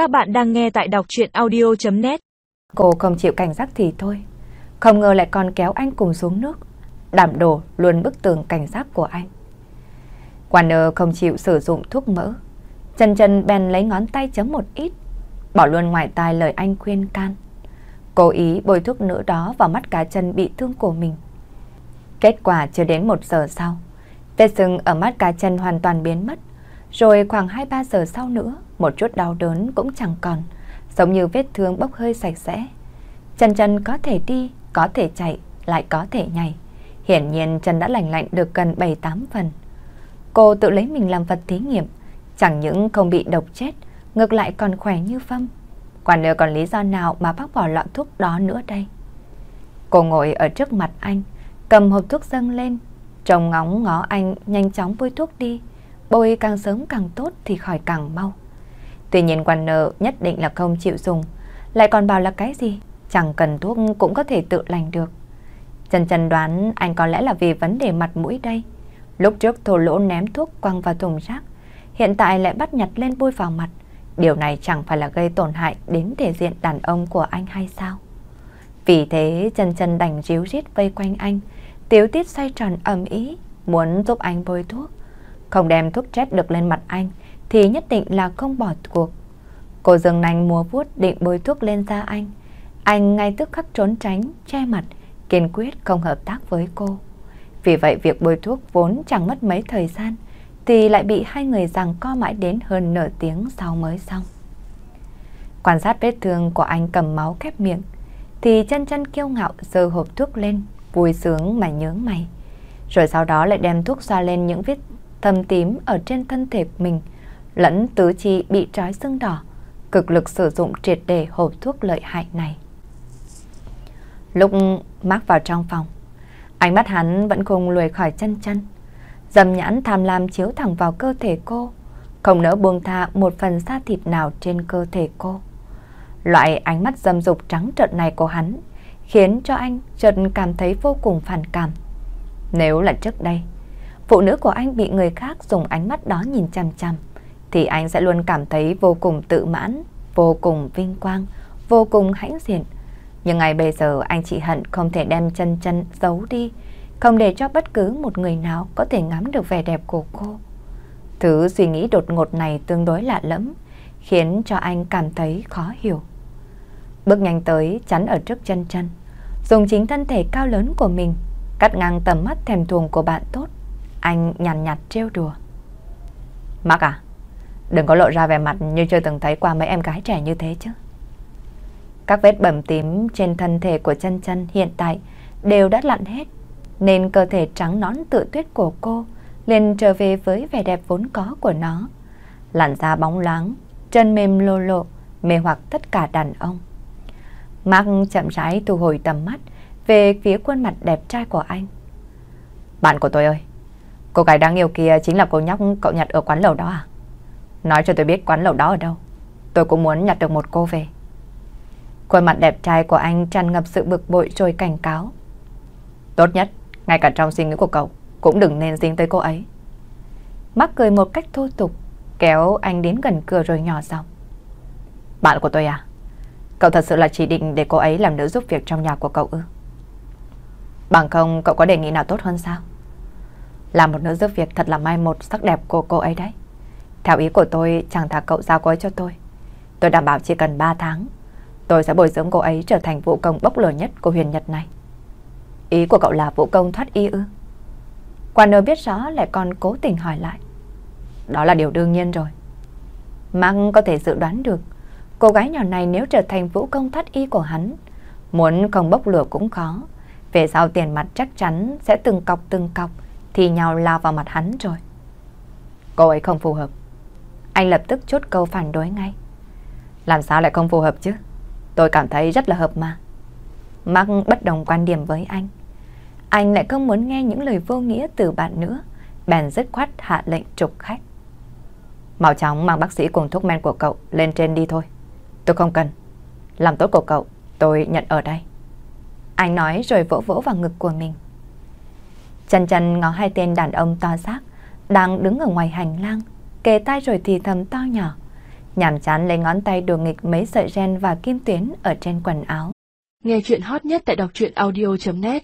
Các bạn đang nghe tại đọc chuyện audio.net Cô không chịu cảnh giác thì thôi. Không ngờ lại còn kéo anh cùng xuống nước. Đảm đổ luôn bức tường cảnh giác của anh. Warner không chịu sử dụng thuốc mỡ. Chân chân bèn lấy ngón tay chấm một ít. Bỏ luôn ngoài tai lời anh khuyên can. Cố ý bôi thuốc nữ đó vào mắt cá chân bị thương của mình. Kết quả chưa đến một giờ sau. Vết sưng ở mắt cá chân hoàn toàn biến mất. Rồi khoảng 2-3 giờ sau nữa, một chút đau đớn cũng chẳng còn, giống như vết thương bốc hơi sạch sẽ. Chân chân có thể đi, có thể chạy, lại có thể nhảy. Hiển nhiên chân đã lành lạnh được gần 7-8 phần. Cô tự lấy mình làm vật thí nghiệm, chẳng những không bị độc chết, ngược lại còn khỏe như phong. Quả nữa còn lý do nào mà bác bỏ lọ thuốc đó nữa đây? Cô ngồi ở trước mặt anh, cầm hộp thuốc dâng lên, trông ngóng ngó anh nhanh chóng bôi thuốc đi. Bôi càng sớm càng tốt thì khỏi càng mau. Tuy nhiên quan nợ nhất định là không chịu dùng, lại còn bảo là cái gì, chẳng cần thuốc cũng có thể tự lành được. Trần Trần đoán anh có lẽ là vì vấn đề mặt mũi đây. Lúc trước thổ lỗ ném thuốc quăng vào thùng rác, hiện tại lại bắt nhặt lên bôi vào mặt. Điều này chẳng phải là gây tổn hại đến thể diện đàn ông của anh hay sao? Vì thế Trần Trần đành ríu rít vây quanh anh, tiếu tiết xoay tròn ầm ý, muốn giúp anh bôi thuốc. Không đem thuốc chết được lên mặt anh thì nhất định là không bỏ cuộc. Cô dừng nành múa vuốt định bôi thuốc lên da anh. Anh ngay tức khắc trốn tránh, che mặt, kiên quyết không hợp tác với cô. Vì vậy việc bôi thuốc vốn chẳng mất mấy thời gian thì lại bị hai người rằng co mãi đến hơn nửa tiếng sau mới xong. Quan sát vết thương của anh cầm máu khép miệng thì chân chân kiêu ngạo giơ hộp thuốc lên, vui sướng mà nhướng mày. Rồi sau đó lại đem thuốc xoa lên những vết thâm tím ở trên thân thể mình, lẫn tứ chi bị trói sưng đỏ, cực lực sử dụng triệt để hộp thuốc lợi hại này. Lúc mắc vào trong phòng, ánh mắt hắn vẫn không lùi khỏi chân chân. Dầm nhãn tham lam chiếu thẳng vào cơ thể cô, không nỡ buông tha một phần da thịt nào trên cơ thể cô. Loại ánh mắt dâm dục trắng trợn này của hắn khiến cho anh chợt cảm thấy vô cùng phản cảm. Nếu là trước đây, phụ nữ của anh bị người khác dùng ánh mắt đó nhìn chằm chằm, thì anh sẽ luôn cảm thấy vô cùng tự mãn, vô cùng vinh quang, vô cùng hãnh diện. Nhưng ngày bây giờ anh chỉ hận không thể đem chân chân giấu đi, không để cho bất cứ một người nào có thể ngắm được vẻ đẹp của cô. Thứ suy nghĩ đột ngột này tương đối lạ lẫm, khiến cho anh cảm thấy khó hiểu. Bước nhanh tới chắn ở trước chân chân, dùng chính thân thể cao lớn của mình cắt ngang tầm mắt thèm thuồng của bạn tốt. Anh nhàn nhạt, trêu đùa. Mark à, đừng có lộ ra vẻ mặt như chưa từng thấy qua mấy em gái trẻ như thế chứ. Các vết bầm tím trên thân thể của chân chân hiện tại đều đã lặn hết, nên cơ thể trắng nõn tự tuyết của cô liền trở về với vẻ đẹp vốn có của nó. Làn da bóng loáng, chân mềm lô lộ, mê hoặc tất cả đàn ông. Mark chậm rãi thu hồi tầm mắt về phía khuôn mặt đẹp trai của anh. Bạn của tôi ơi, cô gái đáng yêu kia chính là cô nhóc cậu nhặt ở quán lẩu đó à? Nói cho tôi biết quán lẩu đó ở đâu. Tôi cũng muốn nhặt được một cô về. Khuôn mặt đẹp trai của anh tràn ngập sự bực bội rồi cảnh cáo. Tốt nhất, ngay cả trong suy nghĩ của cậu, cũng đừng nên dính tới cô ấy. Mắc cười một cách thô tục, kéo anh đến gần cửa rồi nhỏ giọng. Bạn của tôi à? Cậu thật sự là chỉ định để cô ấy làm nữ giúp việc trong nhà của cậu ư? Bằng không cậu có đề nghị nào tốt hơn sao? Là một nữ giúp việc thật là mai một sắc đẹp của cô ấy đấy. Theo ý của tôi chẳng thà cậu giao cô ấy cho tôi. Tôi đảm bảo chỉ cần 3 tháng, tôi sẽ bồi dưỡng cô ấy trở thành vũ công bốc lửa nhất của huyền Nhật này. Ý của cậu là vũ công thoát y ư? Quan nơ biết rõ lại còn cố tình hỏi lại. Đó là điều đương nhiên rồi. Mang có thể dự đoán được, cô gái nhỏ này nếu trở thành vũ công thoát y của hắn, muốn không bốc lửa cũng khó. Về sau tiền mặt chắc chắn sẽ từng cọc từng cọc thì nhào lao vào mặt hắn rồi. Cô ấy không phù hợp. Anh lập tức chốt câu phản đối ngay. Làm sao lại không phù hợp chứ? Tôi cảm thấy rất là hợp mà. Mark bất đồng quan điểm với anh. Anh lại không muốn nghe những lời vô nghĩa từ bạn nữa. Bèn dứt khoát hạ lệnh trục khách. Mau chóng mang bác sĩ cùng thuốc men của cậu lên trên đi thôi. Tôi không cần. Làm tốt của cậu, tôi nhận ở đây. Anh nói rồi vỗ vỗ vào ngực của mình. Chân chân ngó hai tên đàn ông to xác đang đứng ở ngoài hành lang, kề tay rồi thì thầm to nhỏ. nhàm chán lấy ngón tay đùa nghịch mấy sợi ren và kim tuyến ở trên quần áo. Nghe chuyện hot nhất tại đọc truyện audio.net